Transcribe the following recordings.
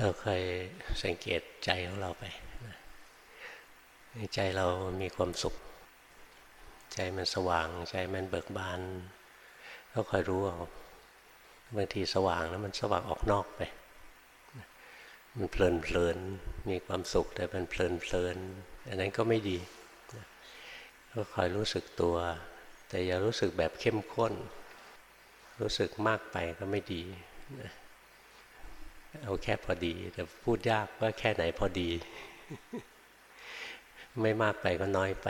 เราเคยสังเกตใจของเราไปใจเรามีความสุข ใจมันสว่าง ใจมันเบิกบาน ก็คอยรู้เอาบางทีสว่างแล้วมันสว่างออกนอกไป มันเพลินเพลินมีความสุขแต่มันเพลินเพลินอันนั้นก็ไม่ดีก็คอยรู้สึกตัว แต่อย่ารู้สึกแบบเข้มข้น รู้สึกมากไปก็ไม่ดี เอาแค่พอดี แต่พูดยากว่าแค่ไหนพอดี ไม่มากไปก็น้อยไป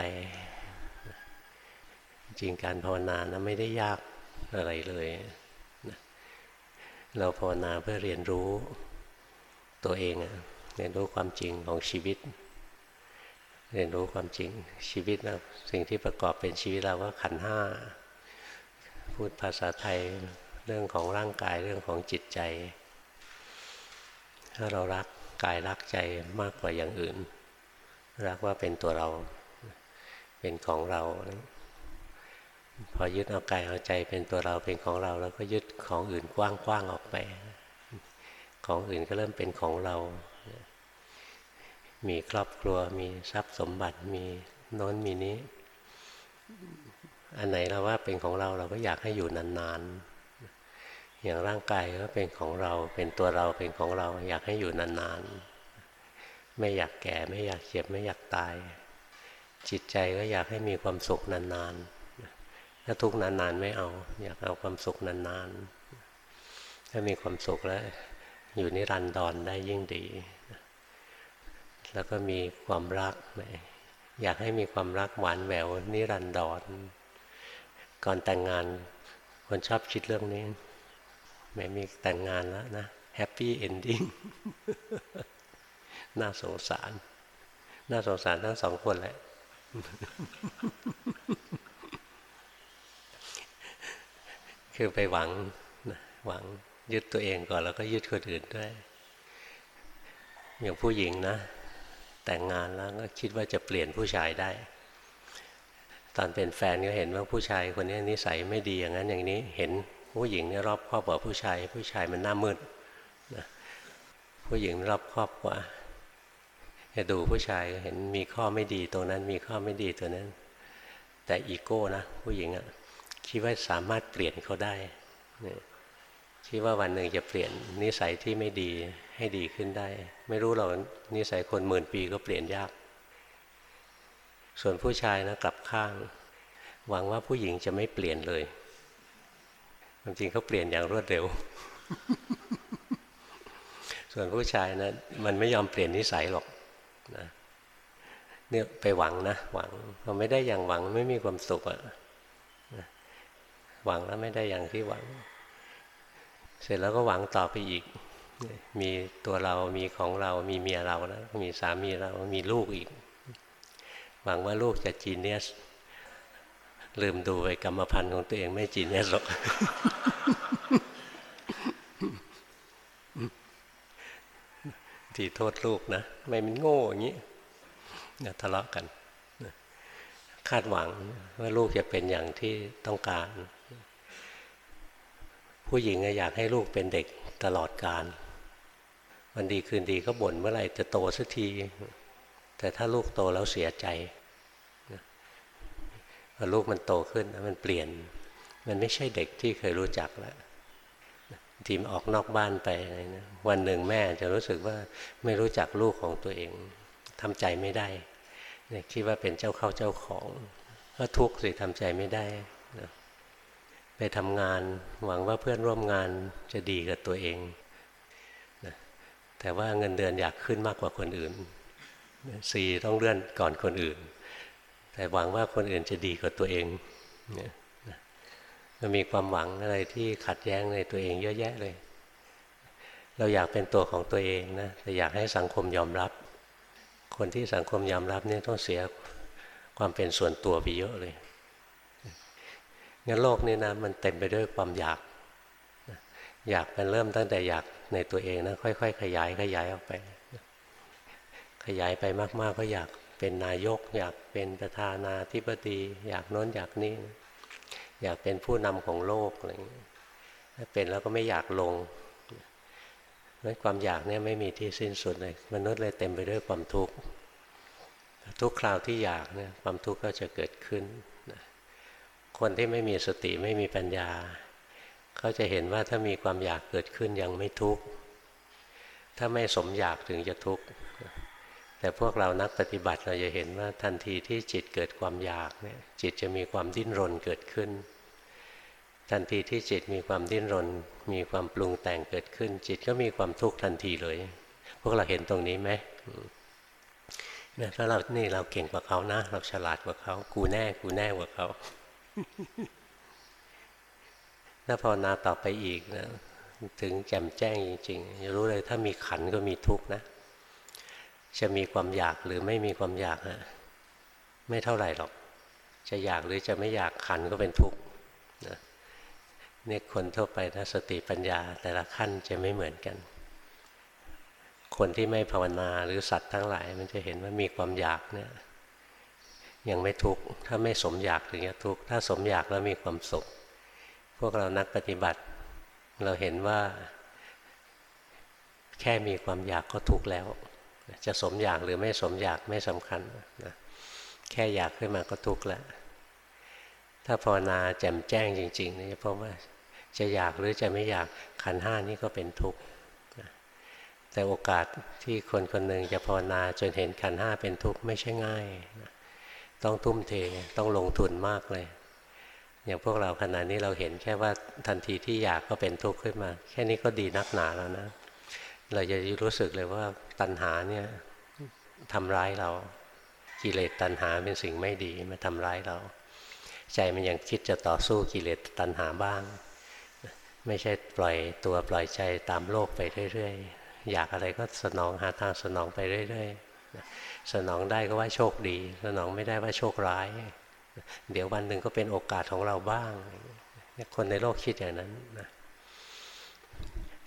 จริงการภาวนานะไม่ได้ยากอะไรเลยเราภาวนาเพื่อเรียนรู้ตัวเองเรียนรู้ความจริงของชีวิต เรียนรู้ความจริงชีวิตนะสิ่งที่ประกอบเป็นชีวิตเราก็ขันห้าพูดภาษาไทยเรื่องของร่างกายเรื่องของจิตใจ ถ้าเรารักกายรักใจมากกว่าอย่างอื่น รักว่าเป็นตัวเรา เป็นของเรา พอยึดเอากายเอาใจเป็นตัวเราเป็นของเรา แล้วก็ยึดของอื่นกว้างๆออกไป ของอื่นก็เริ่มเป็นของเรา มีครอบครัวมีทรัพย์สมบัติมีโน้นมีนี้ อันไหนเราว่าเป็นของเราเราก็อยากให้อยู่นานๆ อย่างร่างกายก็เป็นของเราเป็นตัวเราเป็นของเราอยากให้อยู่นานๆ ไม่อยากแก่ไม่อยากเจ็บไม่อยากตาย จิตใจก็อยากให้มีความสุขนานๆถ้าทุกข์นานๆไม่เอา อยากเอาความสุขนานๆ ถ้ามีความสุขแล้ว อยู่นิรันดรได้ยิ่งดี แล้วก็มีความรักอยากให้มีความรักหวานแหววนิรันดรก่อนแต่งงานคนชอบคิดเรื่องนี้ แม้มีแต่งงานแล้วนะ happy ending น่าสงสาร น่าสงสารทั้งสองคนแหละคือไปหวังหวังยึดตัวเองก่อนแล้วก็ยึดคนอื่นด้วย อย่างผู้หญิงนะ แต่งงานแล้วก็คิดว่าจะเปลี่ยนผู้ชายได้ ตอนเป็นแฟนก็เห็นว่าผู้ชายคนนี้นิสัยไม่ดีอย่างนั้นอย่างนี้เห็น ผู้หญิงเนี่ยรอบครอบกว่าผู้ชาย ผู้ชายมันหน้ามืดนะผู้หญิงรอบครอบกว่าจะดูผู้ชายเห็นมีข้อไม่ดีตรงนั้น มีข้อไม่ดีตัวนั้น แต่อีโก้นะผู้หญิงอะคิดว่าสามารถเปลี่ยนเขาได้คิดว่าวันหนึ่งจะเปลี่ยนนิสัยที่ไม่ดีให้ดีขึ้นได้ ไม่รู้หรอกนิสัยคนหมื่นปีก็เปลี่ยนยาก ส่วนผู้ชายนะกลับข้าง หวังว่าผู้หญิงจะไม่เปลี่ยนเลย ความจริงเขาเปลี่ยนอย่างรวดเร็ว ส่วนผู้ชายนะมันไม่ยอมเปลี่ยนนิสัยหรอกนะเนี่ยไปหวังนะ หวังพอไม่ได้อย่างหวังไม่มีความสุขอะหวังแล้วไม่ได้อย่างที่หวัง เสร็จแล้วก็หวังต่อไปอีก มีตัวเรามีของเรามีเมียเราแล้วมีสามีเรามีลูกอีก หวังว่าลูกจะจีเนียส ลืมดูไปกรรมพันธุ์ของตัวเองไม่จีเนียสหรอกทีโทษลูกนะไม่มันโง่อย่างนี้เนี่ยทะเลาะกัน คาดหวังว่าลูกจะเป็นอย่างที่ต้องการ ผู้หญิงอยากให้ลูกเป็นเด็กตลอดการวันดีคืนดีก็บ่นเมื่อไหร่จะโตสักที แต่ถ้าลูกโตแล้วเสียใจ พอลูกมันโตขึ้นมันเปลี่ยน มันไม่ใช่เด็กที่เคยรู้จักแล้วทีมออกนอกบ้านไปนะวันหนึ่งแม่จะรู้สึกว่าไม่รู้จักลูกของตัวเองทำใจไม่ได้คิดว่าเป็นเจ้าเข้าเจ้าของ ก็ทุกข์สิทำใจไม่ได้ไปทำงานหวังว่าเพื่อนร่วมงานจะดีกับตัวเองนะแต่ว่าเงินเดือนอยากขึ้นมากกว่าคนอื่นสีต้องเลื่อนก่อนคนอื่น แต่หวังว่าคนอื่นจะดีกว่าตัวเองเนะมันมีความหวังอะไรที่ขัดแย้งในตัวเองเยอะแยะเลย เราอยากเป็นตัวของตัวเองนะแต่อยากให้สังคมยอมรับ คนที่สังคมยอมรับเนี่ยต้องเสียความเป็นส่วนตัวไปเยอะเลยงั้นโลกนี้นะมันเต็มไปด้วยความอยากอยากมันเริ่มตั้งแต่อยากในตัวเองนะค่อย ๆ ขยายขยายออกไป ขยายไปมากๆก็อยาก เป็นนายก อยากเป็นประธานาธิบดี อยากโน้นอยากนี่อยากเป็นผู้นำของโลกอะไรอย่างนี้ถ้าเป็นแล้วก็ไม่อยากลงเวราะความอยากเนี่ยไม่มีที่สิ้นสุดเลยมนุษย์เลยเต็มไปด้วยความทุกข์ทุกคราวที่อยากเนี่ยความทุกข์ก็จะเกิดขึ้น คนที่ไม่มีสติไม่มีปัญญาเขาจะเห็นว่าถ้ามีความอยากเกิดขึ้นยังไม่ทุกข์ถ้าไม่สมอยากถึงจะทุกข์ แต่พวกเรานักปฏิบัติเราจะเห็นว่าทันทีที่จิตเกิดความอยากเนี่ยจิตจะมีความดิ้นรนเกิดขึ้น ทันทีที่จิตมีความดิ้นรน มีความปรุงแต่งเกิดขึ้น จิตก็มีความทุกข์ทันทีเลย พวกเราเห็นตรงนี้ไหมเนี่ยถ้าเรานี่เราเก่งกว่าเขานะ เราฉลาดกว่าเขา กูแน่กูแน่กว่าเขาถ้าภาวนาต่อไปอีกนะ ถึงแจ่มแจ้งจริงๆจะรู้เลยถ้ามีขันก็มีทุกข์นะ จะมีความอยากหรือไม่มีความอยากนะไม่เท่าไหร่หรอก จะอยากหรือจะไม่อยากขันก็เป็นทุกข์นะเนี่ยคนทั่วไปนะสติปัญญาแต่ละขั้นจะไม่เหมือนกัน คนที่ไม่ภาวนาหรือสัตว์ทั้งหลาย มันจะเห็นว่ามีความอยากเนี่ยยังไม่ทุกข์ถ้าไม่สมอยากถึงจะทุกข์ถ้าสมอยากแล้วมีความสุข พวกเรานักปฏิบัติ เราเห็นว่า แค่มีความอยากก็ทุกข์แล้ว จะสมอยากหรือไม่สมอยากไม่สำคัญนะแค่อยากขึ้นมาก็ทุกข์แล้วถ้าภาวนาแจ่มแจ้งจริงๆนี่เพราะว่าจะอยากหรือจะไม่อยากขันห้านี้ก็เป็นทุกข์แต่โอกาสที่คนคนหนึ่งจะภาวนาจนเห็นขันห้าเป็นทุกข์ไม่ใช่ง่าย ต้องทุ่มเทต้องลงทุนมากเลย อย่างพวกเราขณะนี้เราเห็นแค่ว่าทันทีที่อยากก็เป็นทุกข์ขึ้นมา แค่นี้ก็ดีนักหนาแล้วนะ เราจะรู้สึกเลยว่า ตัณหาเนี่ยทำร้ายเรากิเลสตัณหาเป็นสิ่งไม่ดีมาทำร้ายเรา ใจมันยังคิดจะต่อสู้กิเลสตัณหาบ้าง ไม่ใช่ปล่อยตัวปล่อยใจตามโลกไปเรื่อยๆ อยากอะไรก็สนองหาทางสนองไปเรื่อยๆ สนองได้ก็ว่าโชคดี สนองไม่ได้ว่าโชคร้าย เดี๋ยววันหนึ่งก็เป็นโอกาสของเราบ้าง คนในโลกคิดอย่างนั้นนะ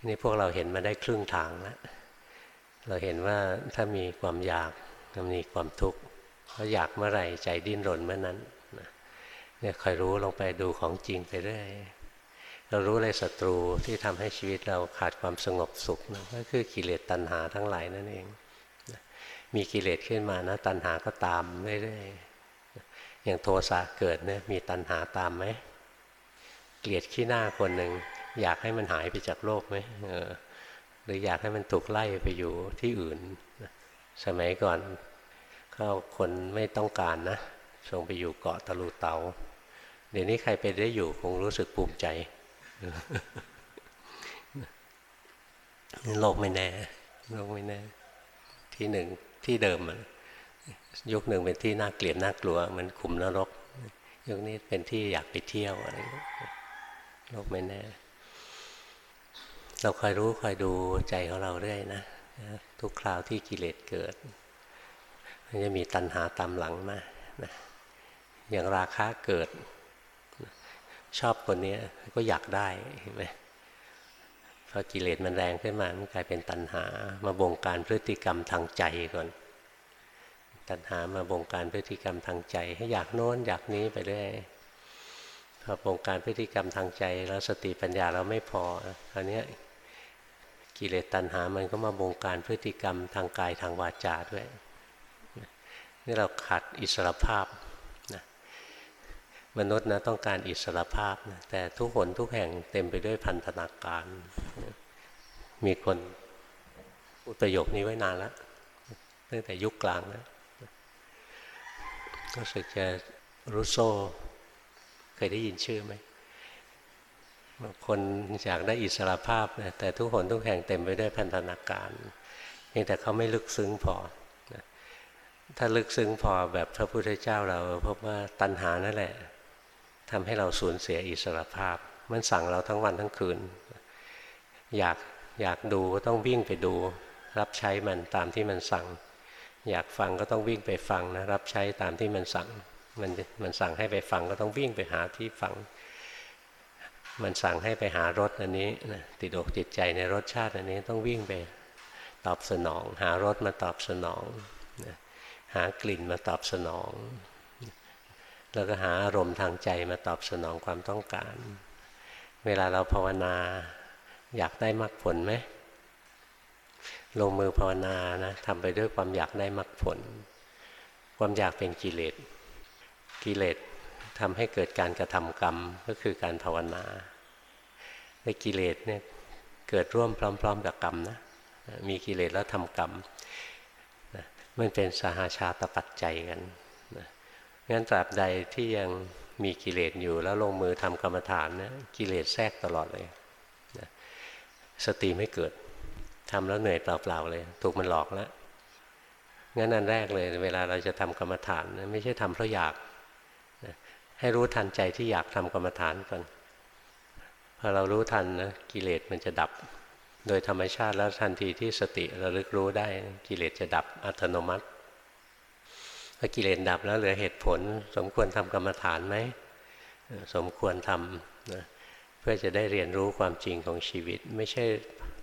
นี่พวกเราเห็นมาได้ครึ่งทางแล้ว เราเห็นว่าถ้ามีความอยากมีความทุกข์เพราะอยากเมื่อไหร่ใจดิ้นรนเมื่อนั้นเนี่ยคอยรู้ลงไปดูของจริงไปเรื่อยเรารู้เลยศัตรูที่ทำให้ชีวิตเราขาดความสงบสุขนะก็คือกิเลสตัณหาทั้งหลายนั่นเอง มีกิเลสขึ้นมานะ ตัณหาก็ตามเรื่อยๆอย่างโทสะเกิดเนี่ยมีตัณหาตามไหมเกลียดขี้หน้าคนหนึ่งอยากให้มันหายไปจากโลกไหมห รืออยากให้มันถูกไล่ไปอยู่ที่อื่น สมัยก่อนเขาคนไม่ต้องการนะส่งไปอยู่เกาะตะลูเตา เดี๋ยวนี้ใครไปได้อยู่คงรู้สึกภูมิใจโลกไม่แน่โลกไม่แน่ ที่หนึ่งที่เดิมยุคหนึ่งเป็นที่น่าเกลียดน่ากลัวเหมือนขุมนรกยุคนี้เป็นที่อยากไปเที่ยวอะไรโลกไม่แน่ เราคอยรู้คอยดูใจของเราเรื่อยนะทุกคราวที่กิเลสเกิด มันจะมีตัณหาตามหลังมานะอย่างราคะเกิด ชอบคนนี้ก็อยากได้เห็นไหมพอกิเลสมันแรงขึ้นมา มันกลายเป็นตัณหา มาบงการพฤติกรรมทางใจก่อน ตัณหามาบงการพฤติกรรมทางใจ ให้อยากโน้นอยากนี้ไปเรื่อยพอบงการพฤติกรรมทางใจ แล้วสติปัญญาเราไม่พอคราวนี้ กิเลสตัณหามันก็มาบงการพฤติกรรมทางกายทางวาจาด้วยนี่เราขาดอิสรภาพนะมนุษย์นะต้องการอิสรภาพนะแต่ทุกคนทุกแห่งเต็มไปด้วยพันธนาการ มีคนพูดประโยคนี้ไว้นานแล้วตั้งแต่ยุคกลางนะรู้สึกจะรูโซเคยได้ยินชื่อไหม คนอยากได้อิสระภาพนะแต่ทุกคนทุกแห่งเต็มไปด้วยพันธนาการเพียงแต่เขาไม่ลึกซึ้งพอถ้าลึกซึ้งพอแบบพระพุทธเจ้าเราพบว่าตัณหานั่นแหละทำให้เราสูญเสียอิสระภาพ มันสั่งเราทั้งวันทั้งคืน อยากอยากดูก็ต้องวิ่งไปดู รับใช้มันตามที่มันสั่ง อยากฟังก็ต้องวิ่งไปฟังนะรับใช้ตามที่มันสั่งมันมันสั่งให้ไปฟังก็ต้องวิ่งไปหาที่ฟัง มันสั่งให้ไปหารสอันนี้นะติดอกติดใจในรสชาติอันนี้ต้องวิ่งไปตอบสนอง หารสมาตอบสนองหากลิ่นมาตอบสนอง แล้วก็หาอารมณ์ทางใจมาตอบสนองความต้องการ เวลาเราภาวนาอยากได้มรรคผลไหมลงมือภาวนานะทำไปด้วยความอยากได้มรรคผล ความอยากเป็นกิเลสกิเลสทำให้เกิดการกระทำกรรมก็คือการภาวนา ในกิเลสเนี่ยเกิดร่วมพร้อม ๆ กับกรรมนะมีกิเลสแล้วทำกรรมนะมันเป็นสหาชาตปัจจัยกันนะงั้นตราบใดที่ยังมีกิเลสอยู่แล้วลงมือทำกรรมฐานนะกิเลสแทรกตลอดเลยนะสติไม่เกิดทำแล้วเหนื่อยเปล่าๆเลย ถูกมันหลอกแล้วงั้นอันแรกเลย เวลาเราจะทำกรรมฐานนะไม่ใช่ทำเพราะอยากนะให้รู้ทันใจที่อยากทำกรรมฐานก่อน พอเรารู้ทันนะกิเลสมันจะดับ โดยธรรมชาติแล้วทันทีที่สติระลึกรู้ได้กิเลสจะดับอัตโนมัติพอกิเลสดับแล้วเหลือเหตุผล สมควรทำกรรมฐานไหมสมควรทำนะเพื่อจะได้เรียนรู้ความจริงของชีวิต ไม่ใช่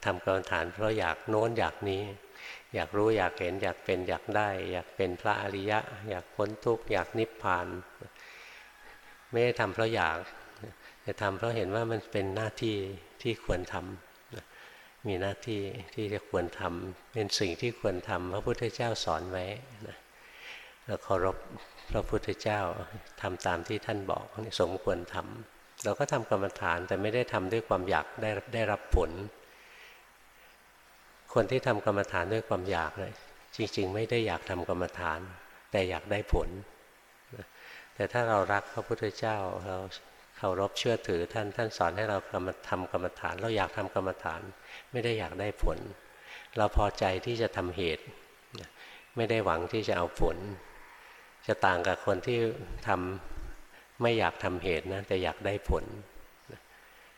ทำกรรมฐาน เพราะอยากโน้นอยากนี้ อยากรู้อยากเห็นอยากเป็นอยากได้ อยากเป็นพระอริยะ อยากพ้นทุกข์อยากนิพพาน ไม่ได้ทำเพราะอยาก แต่ทำเพราะเห็นว่ามันเป็นหน้าที่ที่ควรทำมีหน้าที่ที่จะควรทำเป็นสิ่งที่ควรทำพระพุทธเจ้าสอนไว้นะเราเคารพพระพุทธเจ้าทำตามที่ท่านบอกสมควรทำเราก็ทำกรรมฐานแต่ไม่ได้ทำด้วยความอยากได้ได้รับผล คนที่ทำกรรมฐานด้วยความอยากเลยจริง ๆ ไม่ได้อยากทำกรรมฐาน แต่อยากได้ผล แต่ถ้าเรารักพระพุทธเจ้าเรา เคารพเชื่อถือท่านท่านสอนให้เรากรรมทำกรรมฐาน เราอยากทำกรรมฐาน ไม่ได้อยากได้ผล เราพอใจที่จะทำเหตุ ไม่ได้หวังที่จะเอาผล จะต่างกับคนที่ทำไม่อยากทำเหตุนะแต่อยากได้ผล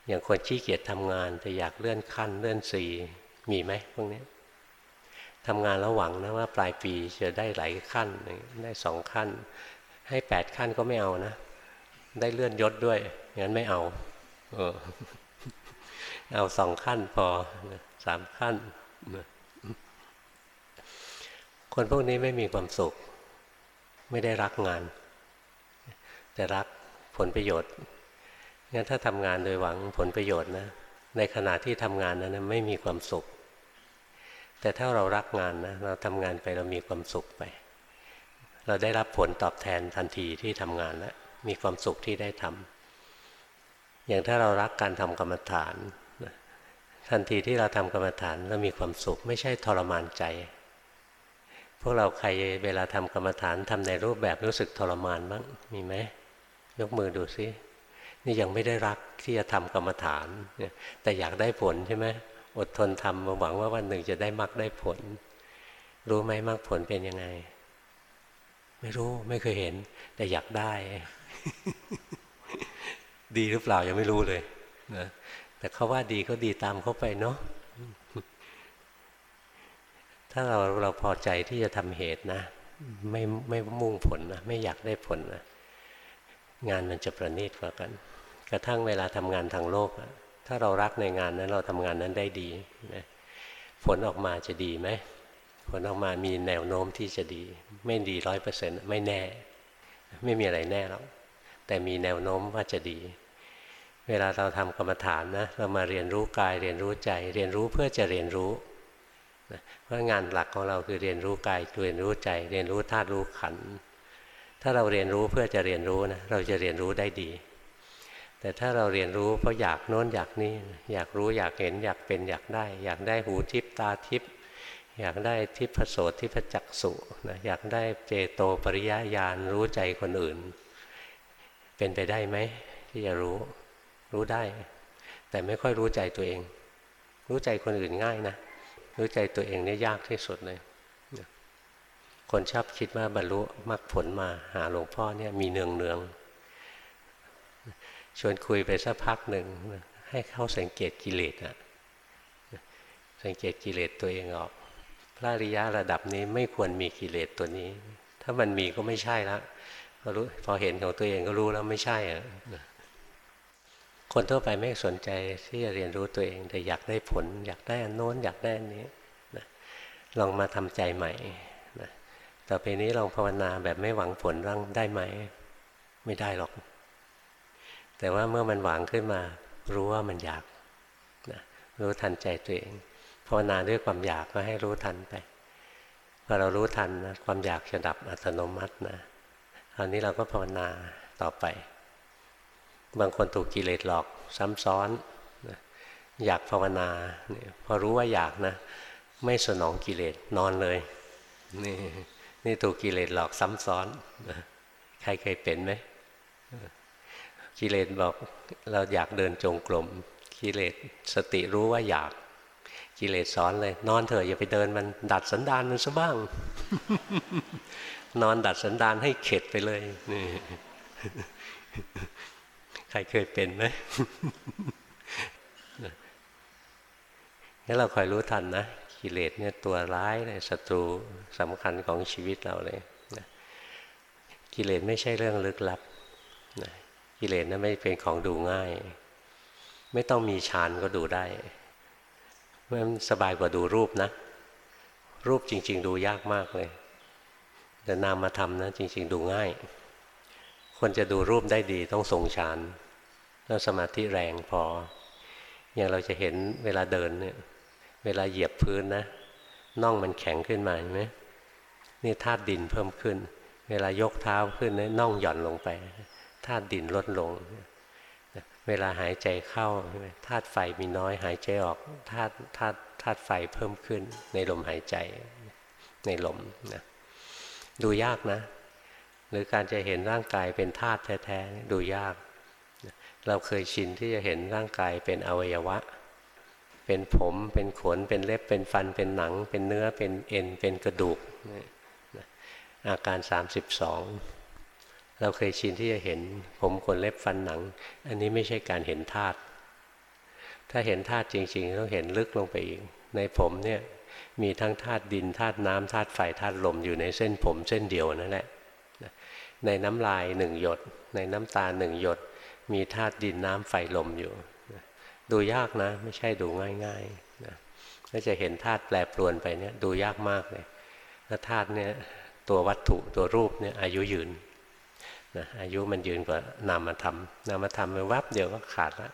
อย่างคนขี้เกียจทำงาน แต่อยากเลื่อนขั้นเลื่อนสีมีไหมพวกนี้ทำงานแล้วหวังนะว่าปลายปีจะได้หลายขั้นได้สองขั้น ให้แปดขั้นก็ไม่เอานะ ได้เลื่อนยศด้วยงั้นไม่เอา เออ เอาสองขั้นพอสามขั้น คนพวกนี้ไม่มีความสุข ไม่ได้รักงาน แต่รักผลประโยชน์งั้นถ้าทำงานโดยหวังผลประโยชน์นะ ในขณะที่ทำงานนั้นไม่มีความสุข แต่ถ้าเรารักงานนะ เราทำงานไปเรามีความสุขไป เราได้รับผลตอบแทนทันทีที่ทำงานแล้ว มีความสุขที่ได้ทำอย่างถ้าเรารักการทำกรรมฐานทันทีที่เราทำกรรมฐานเรามีความสุข ไม่ใช่ทรมานใจ พวกเราใครเวลาทำกรรมฐานทำในรูปแบบรู้สึกทรมานบ้างมีไหมยกมือดูซินี่ยังไม่ได้รักที่จะทำกรรมฐาน แต่อยากได้ผลใช่ไหมอดทนทำหวังว่าวันหนึ่งจะได้มรรคได้ผล รู้ไหมมรรคผลเป็นยังไง ไม่รู้ไม่เคยเห็น แต่อยากได้ ดีหรือเปล่ายังไม่รู้เลยนะแต่เขาว่าดีก็ดีตามเขาไปเนาะถ้าเราเราพอใจที่จะทำเหตุนะ ไม่ไม่มุ่งผลนะไม่อยากได้ผลนะงานมันจะประณีตกว่ากัน กระทั่งเวลาทำงานทางโลกถ้าเรารักในงานนั้นเราทำงานนั้นได้ดีนะผลออกมาจะดีไหมผลออกมามีแนวโน้มที่จะดี ไม่ดีร้อยเปอร์เซ็นต์ไม่แน่ ไม่มีอะไรแน่หรอก แต่มีแนวโน้มว่าจะดี เวลาเราทำกรรมฐานนะเรามาเรียนรู้กายเรียนรู้ใจ เรียนรู้เพื่อจะเรียนรู้เพราะงานหลักของเราคือเรียนรู้กายเรียนรู้ใจ เรียนรู้ธาตุรู้ขันถ้าเราเรียนรู้เพื่อจะเรียนรู้นะเราจะเรียนรู้ได้ดี แต่ถ้าเราเรียนรู้เพราะอยากโน้นอยากนี่อยากรู้อยากเห็นอยากเป็นอยากได้ อยากได้หูทิพตาทิพอยากได้ทิพโสทิพจักสุนะอยากได้เจโตปริยญาณรู้ใจคนอื่น เป็นไปได้ไหมที่จะรู้ รู้ได้ แต่ไม่ค่อยรู้ใจตัวเอง รู้ใจคนอื่นง่ายนะ รู้ใจตัวเองนี่ยากที่สุดเลย คนชอบคิดว่าบรรลุมรรคผลมาหาหลวงพ่อเนี่ยมีเนืองเนืองชวนคุยไปสักพักหนึ่งให้เขาสังเกตกิเลสอะสังเกตกิเลสตัวเองออก พระริยะระดับนี้ไม่ควรมีกิเลสตัวนี้ ถ้ามันมีก็ไม่ใช่ล้วพอ รู้พอเห็นของตัวเองก็รู้แล้วไม่ใช่อะคนทั่วไปไม่สนใจที่จะเรียนรู้ตัวเอง แต่อยากได้ผล อยากได้อันโน้นอยากได้อันนี้นะลองมาทำใจใหม่นะต่อไปนี้ลองภาวนาแบบไม่หวังผลร่างได้ไหม ไม่ได้หรอก แต่ว่าเมื่อมันหวังขึ้นมา รู้ว่ามันอยากนะรู้ทันใจตัวเองภาวนาด้วยความอยากก็ให้รู้ทันไปพอเรารู้ทันนะความอยากจะดับอัตโนมัตินะ ราวนี้เราก็ภาวนาต่อไป บางคนถูกกิเลสหลอกซ้ำซ้อนอยากภาวนาพอรู้ว่าอยากนะ ไม่สนองกิเลสนอนเลยนี่นี่ถูกกิเลสหลอกซ้ำซ้อนใครเคยเป็นไหมกิเลสบอกเราอยากเดินจงกรมกิเลสสติรู้ว่าอยาก กิเลสสอนเลย นอนเถอะอย่าไปเดินมันดัดสันดานมันซะบ้าง นอนดัดสันดานให้เข็ดไปเลยนี่ใครเคยเป็นไหมงั้นเราคอยรู้ทันนะกิเลสเนี่ยตัวร้ายเลยศัตรูสำคัญของชีวิตเราเลยนะกิเลสไม่ใช่เรื่องลึกลับนะกิเลสนั้นไม่เป็นของดูง่าย ไม่ต้องมีฌานก็ดูได้มันสบายกว่าดูรูปนะ รูปจริง ๆ ดูยากมากเลย แต่นามมาทำนะจริง ๆ ดูง่าย คนจะดูรูปได้ดีต้องทรงฌานแล้วสมาธิแรงพอ อย่างเราจะเห็นเวลาเดินเนี่ย เวลาเหยียบพื้นนะน่องมันแข็งขึ้นมาเห็นไหมนี่ธาตุดินเพิ่มขึ้น เวลายกเท้าขึ้นน่องหย่อนลงไปธาตุดินลดลง เวลาหายใจเข้าธาตุไฟมีน้อยหายใจออกธาตุธาตุธาตุไฟเพิ่มขึ้นในลมหายใจในลมนะ ดูยากนะ หรือการจะเห็นร่างกายเป็นธาตุแท้ๆดูยาก เราเคยชินที่จะเห็นร่างกายเป็นอวัยวะ เป็นผมเป็นขนเป็นเล็บเป็นฟันเป็นหนัง เป็นเนื้อเป็นเอ็นเป็นกระดูกอาการ 32 เราเคยชินที่จะเห็นผมขนเล็บฟันหนัง อันนี้ไม่ใช่การเห็นธาตุถ้าเห็นธาตุจริงๆต้องเห็นลึกลงไปอีก ในผมเนี่ย มีทั้งธาตุดินธาตุน้ำธาตุไฟธาตุลมอยู่ในเส้นผมเส้นเดียวนั่นแหละในน้ำลายหนึ่งหยด ในน้ำตาหนึ่งหยด มีธาตุดินน้ำไฟลมอยู่ ดูยากนะ ไม่ใช่ดูง่ายๆนะถ้าจะเห็นธาตุแปรปรวนไปเนี่ยดูยากมากเลยแล้วธาตุเนี่ยตัววัตถุตัวรูปเนี่ยอายุยืนนะอายุมันยืนกว่านามธรรมนามธรรมมันวับเดียวก็ขาดละ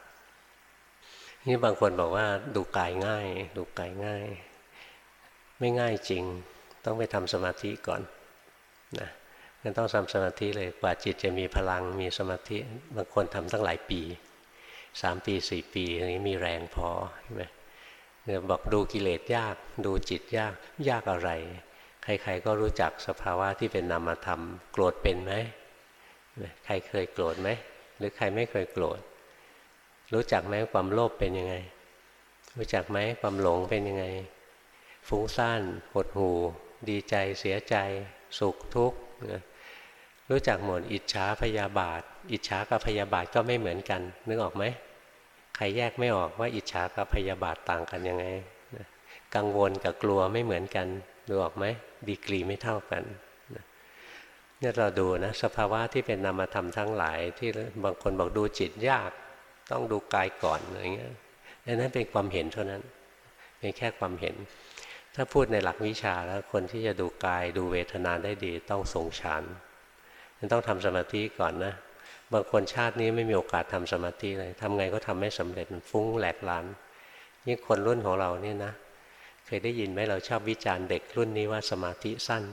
นี่บางคนบอกว่าดูกายง่าย ดูกายง่าย ไม่ง่ายจริง ต้องไปทำสมาธิก่อนนะงั้นต้องทำสมาธิเลยกว่าจิตจะมีพลังมีสมาธิบางคนทำตั้งหลายปีสามปีสี่ปีอย่างนี้มีแรงพอใช่ไหมเนี่ยบอกดูกิเลสยาก ดูจิตยากยากอะไร ใครๆก็รู้จักสภาวะที่เป็นนามธรรม โกรธเป็นไหมใครเคยโกรธไหมหรือใครไม่เคยโกรธ รู้จักไหมความโลภเป็นยังไง รู้จักไหมความหลงเป็นยังไง ฟุ้งซ่านหดหูดีใจเสียใจ สุขทุกข์รู้จักหมดอิจฉาพยาบาท อิจฉากับพยาบาทก็ไม่เหมือนกัน นึกออกไหมใครแยกไม่ออกว่าอิจฉากับพยาบาทต่างกันยังไงกังวลกับกลัวไม่เหมือนกันดูออกไหมดีกรีไม่เท่ากันเนี่ยเราดูนะสภาวะที่เป็นนามธรรมทั้งหลาย ที่บางคนบอกดูจิตยาก ต้องดูกายก่อนอะไรเงี้ยนั้นเป็นความเห็นเท่านั้นเป็นแค่ความเห็น ถ้าพูดในหลักวิชาแล้วคนที่จะดูกายดูเวทนาได้ดีต้องทรงฌานต้องทำสมาธิก่อนนะ บางคนชาตินี้ไม่มีโอกาสทำสมาธิเลยทำไงก็ทำไม่สำเร็จฟุ้งแหลกลานยิ่งคนรุ่นของเราเนี่ยนะ เคยได้ยินไหมเราชอบวิจารณ์เด็กรุ่นนี้ว่าสมาธิสั้น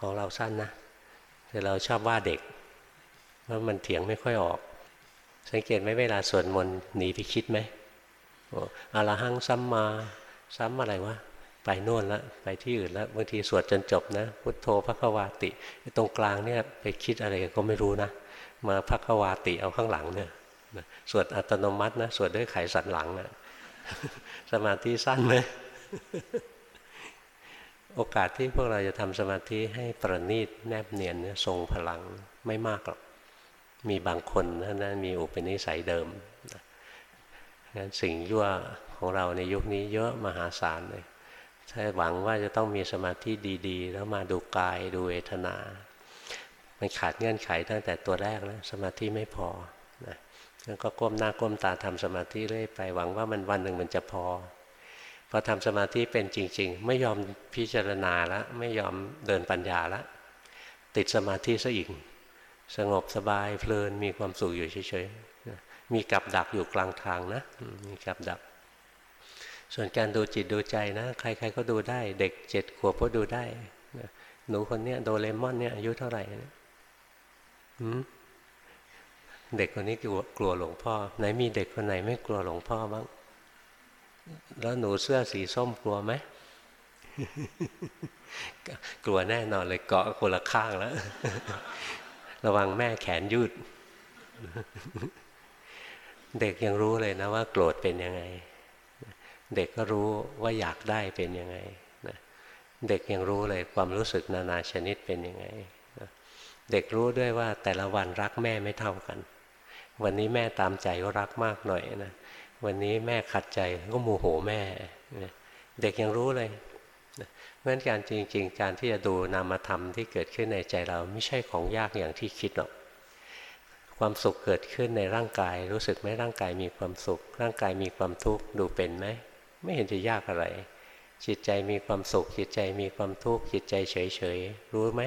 ของเราสั้นนะแต่เราชอบว่าเด็กว่ามันเถียงไม่ค่อยออก สังเกตไหมเวลาสวดมนต์หนีไปคิดไหมอรหังซ้ำมาซ้ำอะไรวะ ไปโน่นแล้วไปที่อื่นแล้วบางทีสวดจนจบนะพุทโธพระควาติ ตรงกลางเนี่ยไปคิดอะไรก็ไม่รู้นะ มาพระควาติเอาข้างหลังเนี่ยสวดอัตโนมัตินะสวดด้วยไขสันหลังนะสมาธิสั้นไหมโอกาสที่พวกเราจะทำสมาธิให้ประณีตแนบเนียนทรงพลังไม่มากหรอกมีบางคนนะนั้นมีอุปนิสัยเดิมงั้นสิ่งยั่วของเราในยุคนี้เยอะมหาศาลเลย ถ้าหวังว่าจะต้องมีสมาธิดีๆ แล้วมาดูกายดูเวทนา มันขาดเงื่อนไขตั้งแต่ตัวแรกแล้วสมาธิไม่พอนะแล้วก็ก้มหน้าก้มตาทำสมาธิเรื่อยไปหวังว่ามันวันหนึ่งมันจะพอพอทำสมาธิเป็นจริง ๆ ไม่ยอมพิจารณาแล้วไม่ยอมเดินปัญญาแล้วติดสมาธิซะอีกสงบสบายเพลินมีความสุขอยู่เฉยๆมีกับดักอยู่กลางทางนะมีกับดัก ส่วนการดูจิตดูใจนะ ใครๆก็ดูได้ เด็กเจ็ดขวบก็ดูได้หนูคนเนี้ยโดเรมอนเนี่ยอายุเท่าไหร่เนี่ยเด็กคนนี้กลัวกลัวหลวงพ่อ ไหนมีเด็กคนไหนไม่กลัวหลวงพ่อบ้าง แล้วหนูเสื้อสีส้มกลัวไหมกลัวแน่นอนเลยเกาะคนละข้างแล้ว ระวังแม่แขนยืด เด็กยังรู้เลยนะว่าโกรธเป็นยังไง เด็กก็รู้ว่าอยากได้เป็นยังไงเด็กยังรู้เลยความรู้สึกนานาชนิดเป็นยังไงเด็กรู้ด้วยว่าแต่ละวันรักแม่ไม่เท่ากัน วันนี้แม่ตามใจก็รักมากหน่อยนะวันนี้แม่ขัดใจก็โมโหแม่ เด็กยังรู้เลยเพราะฉะนั้นการจริง ๆ การที่จะดูนามธรรมที่เกิดขึ้นในใจเราไม่ใช่ของยากอย่างที่คิดหรอก ความสุขเกิดขึ้นในร่างกาย รู้สึกไหมร่างกายมีความสุข ร่างกายมีความทุกข์ดูเป็นไหม ไม่เห็นจะยากอะไร จิตใจมีความสุข จิตใจมีความทุกข์จิตใจเฉยๆรู้ไหม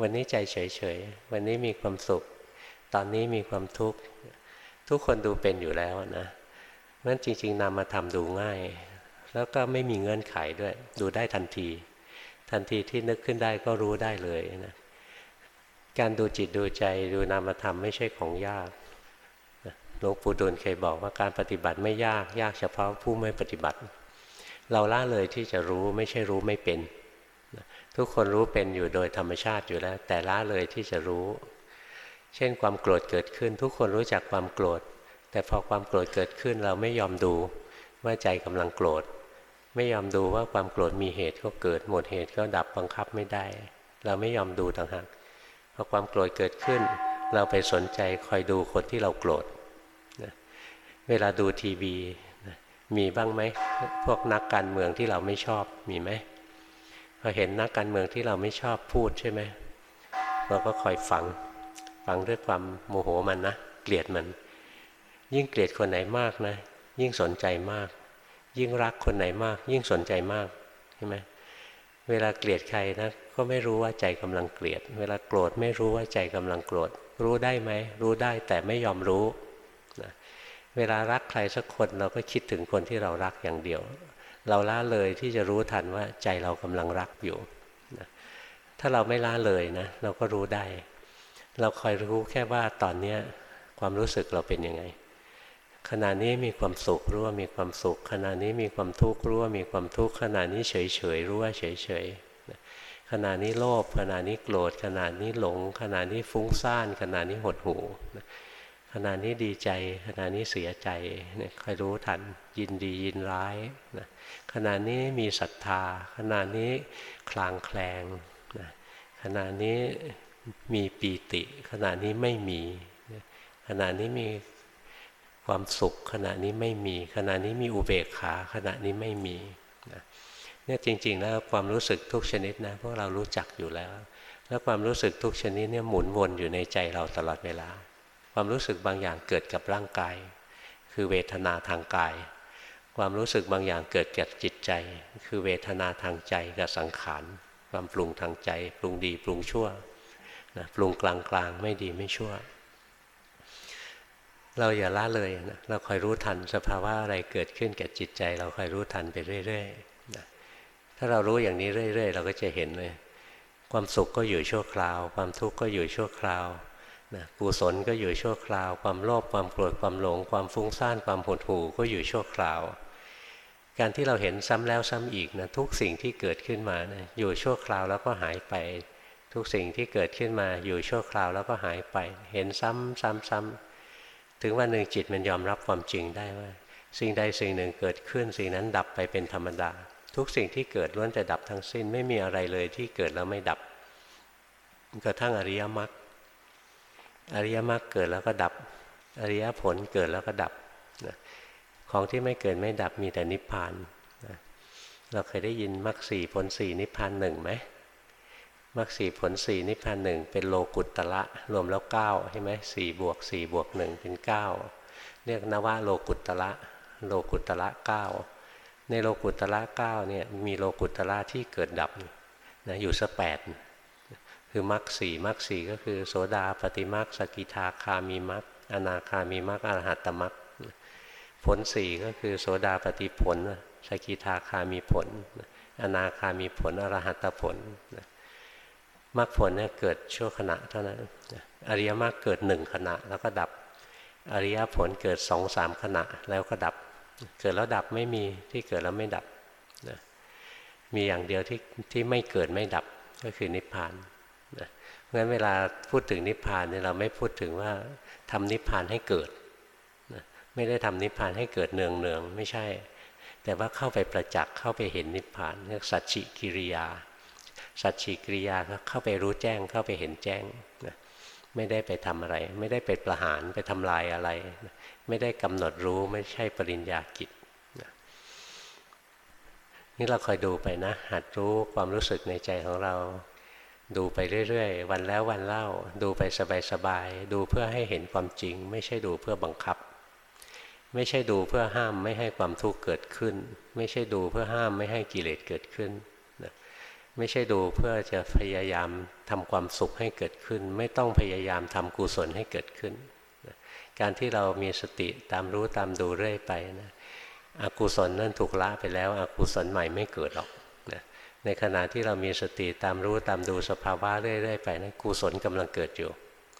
วันนี้ใจเฉยๆวันนี้มีความสุข ตอนนี้มีความทุกข์ทุกคนดูเป็นอยู่แล้วนะนั้นจริง ๆนำมาทำดูง่าย แล้วก็ไม่มีเงื่อนไขด้วย ดูได้ทันที ทันทีที่นึกขึ้นได้ก็รู้ได้เลยนะการดูจิตดูใจดูนามธรรมไม่ใช่ของยาก หลวงปู่ดูลเคยบอกว่าการปฏิบัติไม่ยากยากเฉพาะผู้ไม่ปฏิบัติ เราล่าเลยที่จะรู้ไม่ใช่รู้ไม่เป็น ทุกคนรู้เป็นอยู่โดยธรรมชาติอยู่แล้ว แต่ล่าเลยที่จะรู้ เช่นความโกรธเกิดขึ้น ทุกคนรู้จักความโกรธ แต่พอความโกรธเกิดขึ้นเราไม่ยอมดูว่าใจกำลังโกรธ ไม่ยอมดูว่าความโกรธมีเหตุก็เกิดหมดเหตุก็ดับบังคับไม่ได้ เราไม่ยอมดูต่างหากพอความโกรธเกิดขึ้น เราไปสนใจคอยดูคนที่เราโกรธ เวลาดูทีวี มีบ้างไหม พวกนักการเมืองที่เราไม่ชอบมีไหมพอเห็นนักการเมืองที่เราไม่ชอบพูดใช่ไหมเราก็คอยฟังฟังด้วยความโมโหมันนะเกลียดมัน ยิ่งเกลียดคนไหนมากนะ ยิ่งสนใจมาก ยิ่งรักคนไหนมาก ยิ่งสนใจมากใช่ไหมเวลาเกลียดใครนะก็ไม่รู้ว่าใจกำลังเกลียด เวลาโกรธไม่รู้ว่าใจกำลังโกรธ รู้ได้ไหมรู้ได้แต่ไม่ยอมรู้นะ เวลารักใครสักคนเราก็คิดถึงคนที่เรารักอย่างเดียว เราละเลยที่จะรู้ทันว่าใจเรากำลังรักอยู่นะถ้าเราไม่ละเลยนะเราก็รู้ได้ เราคอยรู้แค่ว่าตอนนี้ความรู้สึกเราเป็นยังไง ขณะนี้มีความสุขรู้ว่ามีความสุข ขณะนี้มีความทุกข์รู้ว่ามีความทุกข์ขณะนี้เฉยเฉยรู้ว่าเฉยเฉยขณะนี้โลภขณะนี้โกรธขณะนี้หลง ขณะนี้ฟุ้งซ่านขณะนี้หดหู่ ขณะนี้ดีใจ ขณะนี้เสียใจเนี่ยคอยรู้ทันยินดียินร้ายนะขณะนี้มีศรัทธา ขณะนี้คลางแคลงนะขณะนี้มีปีติ ขณะนี้ไม่มีขณะนี้มีความสุข ขณะนี้ไม่มี ขณะนี้มีอุเบกขา ขณะนี้ไม่มีเนี่ยจริงๆแล้วความรู้สึกทุกชนิดนะพวกเรารู้จักอยู่แล้ว แล้วความรู้สึกทุกชนิดเนี่ยหมุนวนอยู่ในใจเราตลอดเวลา ความรู้สึกบางอย่างเกิดกับร่างกาย คือเวทนาทางกาย ความรู้สึกบางอย่างเกิดกับจิตใจ คือเวทนาทางใจกับสังขารความปรุงทางใจ ปรุงดีปรุงชั่วนะปรุงกลางๆ ไม่ดีไม่ชั่ว เราอย่าละเลยนะเราคอยรู้ทันสภาวะอะไรเกิดขึ้นแก่จิตใจ เราคอยรู้ทันไปเรื่อยๆนะถ้าเรารู้อย่างนี้เรื่อย ๆ เราก็จะเห็นเลย ความสุขก็อยู่ชั่วคราว ความทุกข์ก็อยู่ชั่วคราว นะกุศลก็อยู่ชั่วคราว ความโลภความโกรธความหลง ความฟุ้งซ่านความหดหู่ก็อยู่ชั่วคราว การที่เราเห็นซ้ำแล้วซ้ำอีกนะทุกสิ่งที่เกิดขึ้นมานะอยู่ชั่วคราวแล้วก็หายไป ทุกสิ่งที่เกิดขึ้นมาอยู่ชั่วคราวแล้วก็หายไป เห็นซ้ำซ้ำซ้ำถึงวันหนึ่งจิตมันยอมรับความจริงได้ว่า สิ่งใดสิ่งหนึ่งเกิดขึ้น สิ่งนั้นดับไปเป็นธรรมดา ทุกสิ่งที่เกิดล้วนแต่ดับทั้งสิ้นไม่มีอะไรเลยที่เกิดแล้วไม่ดับกระทั่งอริยมรรค อริยมรรคเกิดแล้วก็ดับ อริยผลเกิดแล้วก็ดับของที่ไม่เกิดไม่ดับมีแต่นิพพานเราเคยได้ยินมรรคสี่ผลสี่นิพพานหนึ่งไหมมรรคสี่ผลสี่นิพพานหนึ่งเป็นโลกุตตะรวมแล้วเก้าใช่ไหมสี่บวกสี่บวกหนึ่งเป็นเก้าเรียกนว่าโลกุตตะโลกุตตะเก้าในโลกุตตะเก้าเนี่ยมีโลกุตตะที่เกิดดับนะอยู่สักแปด คือมรรคสี่มรรคสี่ก็คือโสดาปฏิมรรคสกิทาคามีมรรคอนาคามีมรรคอรหัตตมรรคผลสี่ก็คือโสดาปฏิผลสกิทาคามีผล อนาคามีผลอรหัตผลมรรคผลเนี่ยเกิดชั่วขณะเท่านั้นอริยมรรคเกิดหนึ่งขณะแล้วก็ดับ อริยผลเกิดสองสามขณะแล้วก็ดับ เกิดแล้วดับไม่มีที่เกิดแล้วไม่ดับนะมีอย่างเดียวที่ที่ไม่เกิดไม่ดับก็คือนิพพาน นะเพราะฉะนั้นเวลาพูดถึงนิพพานเนี่ยเราไม่พูดถึงว่าทำนิพพานให้เกิดนะไม่ได้ทำนิพพานให้เกิดเนืองเนืองไม่ใช่ แต่ว่าเข้าไปประจักษ์เข้าไปเห็นนิพพานเรียกสัจฉิกิริยา สัจฉิกิริยาเข้าไปรู้แจ้งเข้าไปเห็นแจ้งนะไม่ได้ไปทำอะไร ไม่ได้ไปประหารไปทำลายอะไร ไม่ได้กำหนดรู้ไม่ใช่ปริญญากิจนี่เราคอยดูไปนะ หัดรู้ความรู้สึกในใจของเรา ดูไปเรื่อยๆ วันแล้ววันเล่า ดูไปสบายๆ ดูเพื่อให้เห็นความจริง ไม่ใช่ดูเพื่อบังคับ ไม่ใช่ดูเพื่อห้ามไม่ให้ความทุกข์เกิดขึ้น ไม่ใช่ดูเพื่อห้ามไม่ให้กิเลสเกิดขึ้นไม่ใช่ดูเพื่อจะพยายามทำความสุขให้เกิดขึ้น ไม่ต้องพยายามทำกุศลให้เกิดขึ้นการที่เรามีสติตามรู้ตามดูเรื่อยไปนะอกุศลนั่นถูกละไปแล้วอกุศลใหม่ไม่เกิดหรอก ในขณะที่เรามีสติตามรู้ตามดูสภาวะเรื่อยๆไปนะกุศลกำลังเกิดอยู่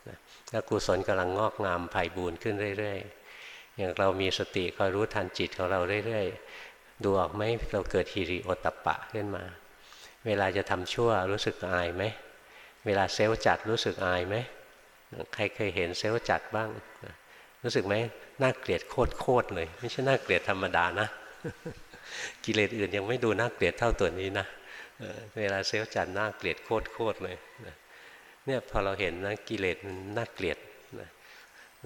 นะแล้วกุศลกำลังงอกงามไผ่บูรขึ้นเรื่อยๆ อย่างเรามีสติคอยรู้ทันจิตของเราเรื่อยๆ ดูออกไหมเราเกิดฮิริโอตปะขึ้นมา เวลาจะทำชั่วรู้สึกอายไหม เวลาเซลล์จัดรู้สึกอายไหม ใครเคยเห็นเซลล์จัดบ้าง รู้สึกไหมน่าเกลียดโคตรโคตรเลย ไม่ใช่น่าเกลียดธรรมดานะ กิเลสอื่นยังไม่ดูน่าเกลียดเท่าตัวนี้นะ เวลาเซลล์จัดน่าเกลียดโคตรโคตรเลยเนี่ยพอเราเห็นนะกิเลสมันน่าเกลียดนะ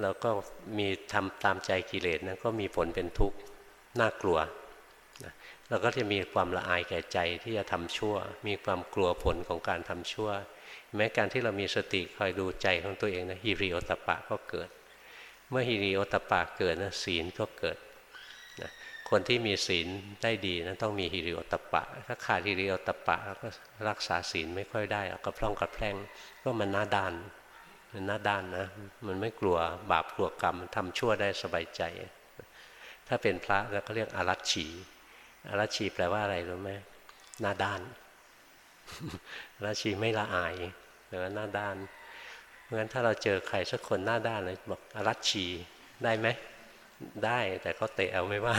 เราก็มีทำตามใจกิเลสนะก็มีผลเป็นทุกข์น่ากลัวนะเราก็จะมีความละอายแก่ใจที่จะทำชั่ว มีความกลัวผลของการทำชั่ว แม้การที่เรามีสติคอยดูใจของตัวเองนะฮิริโอตปะก็เกิด เมื่อฮิริโอตปาเกิดนะศีลก็เกิด คนที่มีศีลได้ดีนะต้องมีฮิริโอตปะ ถ้าขาดฮิริโอตปะก็รักษาศีลไม่ค่อยได้ก็พร่องกับแพร่งก็มันหน้าด้านมันหน้าด้านนะ มันไม่กลัวบาปกลัวกรรมทำชั่วได้สบายใจ ถ้าเป็นพระแล้วก็เรียกอารัชชีอารัชชีแปลว่าอะไรรู้ไหมหน้าด้านอารัชชีไม่ละอายแปลว่าหน้าด้านเพราะฉะนั้นถ้าเราเจอใครสักคนหน้าด้านเลยบอกอารัชชีได้ไหม ได้แต่เขาเตะเอาไม่ว่า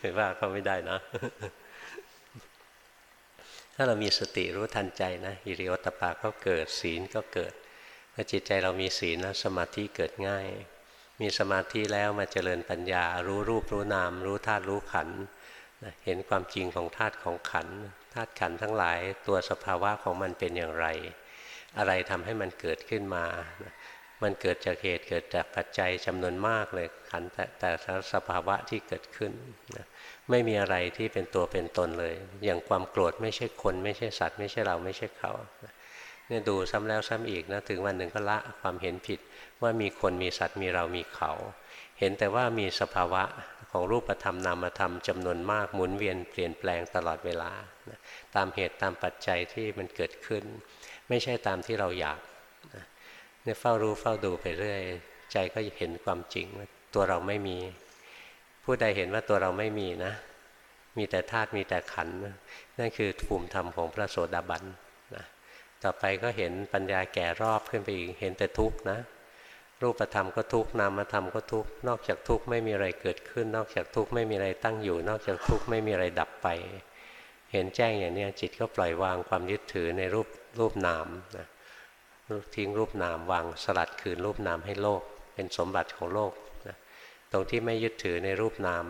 ไม่ว่าเขาไม่ได้นะ ถ้าเรามีสติรู้ทันใจนะอิริโอตปาก็เกิดศีลก็เกิดถ้าจิตใจเรามีศีลนะสมาธิเกิดง่าย มีสมาธิแล้วมาเจริญปัญญา รู้รูปรู้นาม รู้ธาตุรู้ขันเห็นความจริงของธาตุของขันธาตุขันทั้งหลายตัวสภาวะของมันเป็นอย่างไร อะไรทำให้มันเกิดขึ้นมา มันเกิดจากเหตุเกิดจากปัจจัยจำนวนมากเลยขันแต่แต่สภาวะที่เกิดขึ้นนะไม่มีอะไรที่เป็นตัวเป็นตนเลย อย่างความโกรธไม่ใช่คน ไม่ใช่สัตว์ ไม่ใช่เราไม่ใช่เขาเนี่ยดูซ้ำแล้วซ้ำอีกนะถึงวันหนึ่งก็ละความเห็นผิดว่ามีคนมีสัตว์มีเรามีเขา เห็นแต่ว่ามีสภาวะของรูปธรรมนามธรรมจำนวนมากหมุนเวียนเปลี่ยนแปลงตลอดเวลา ตามเหตุตามปัจจัยที่มันเกิดขึ้น ไม่ใช่ตามที่เราอยาก เนี่ยเฝ้ารู้เฝ้าดูไปเรื่อย ใจก็เห็นความจริงว่าตัวเราไม่มี ผู้ใดเห็นว่าตัวเราไม่มีนะ มีแต่ธาตุมีแต่ขันนั่นคือภูมิธรรมของพระโสดาบันนะต่อไปก็เห็นปัญญาแก่รอบขึ้นไปอีกเห็นแต่ทุกข์นะ รูปธรรมก็ทุกข์นามธรรมก็ทุกข์นอกจากทุกข์ไม่มีอะไรเกิดขึ้น นอกจากทุกข์ไม่มีอะไรตั้งอยู่ นอกจากทุกข์ไม่มีอะไรดับไป เห็นแจ้งอย่างนี้จิตก็ปล่อยวางความยึดถือในรูปรูปนามนะ ทิ้งรูปนามวางสลัดคืนรูปนามให้โลก เป็นสมบัติของโลกนะตรงที่ไม่ยึดถือในรูปนาม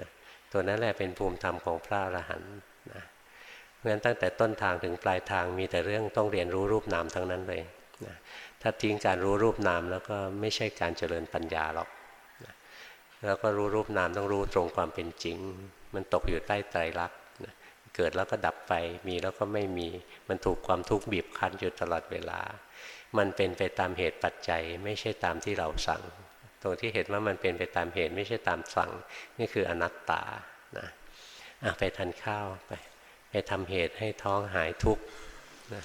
นะตัวนั้นแหละเป็นภูมิธรรมของพระอรหันต์นะเพราะฉะนั้นตั้งแต่ต้นทางถึงปลายทางมีแต่เรื่องต้องเรียนรู้รูปนามทั้งนั้นเลยนะถ้าทิ้งการรู้รูปนามแล้วก็ไม่ใช่การเจริญปัญญาหรอกนะแล้วก็รู้รูปนามต้องรู้ตรงความเป็นจริง มันตกอยู่ใต้ไตรลักษณ์เกิดแล้วก็ดับไป มีแล้วก็ไม่มี มันถูกความทุกข์บีบคั้นอยู่ตลอดเวลา มันเป็นไปตามเหตุปัจจัย ไม่ใช่ตามที่เราสั่ง ตรงที่เห็นว่ามันเป็นไปตามเหตุไม่ใช่ตามสั่ง นี่คืออนัตตานะไปทานข้าวไปไปทำเหตุให้ท้องหายทุกข์นะ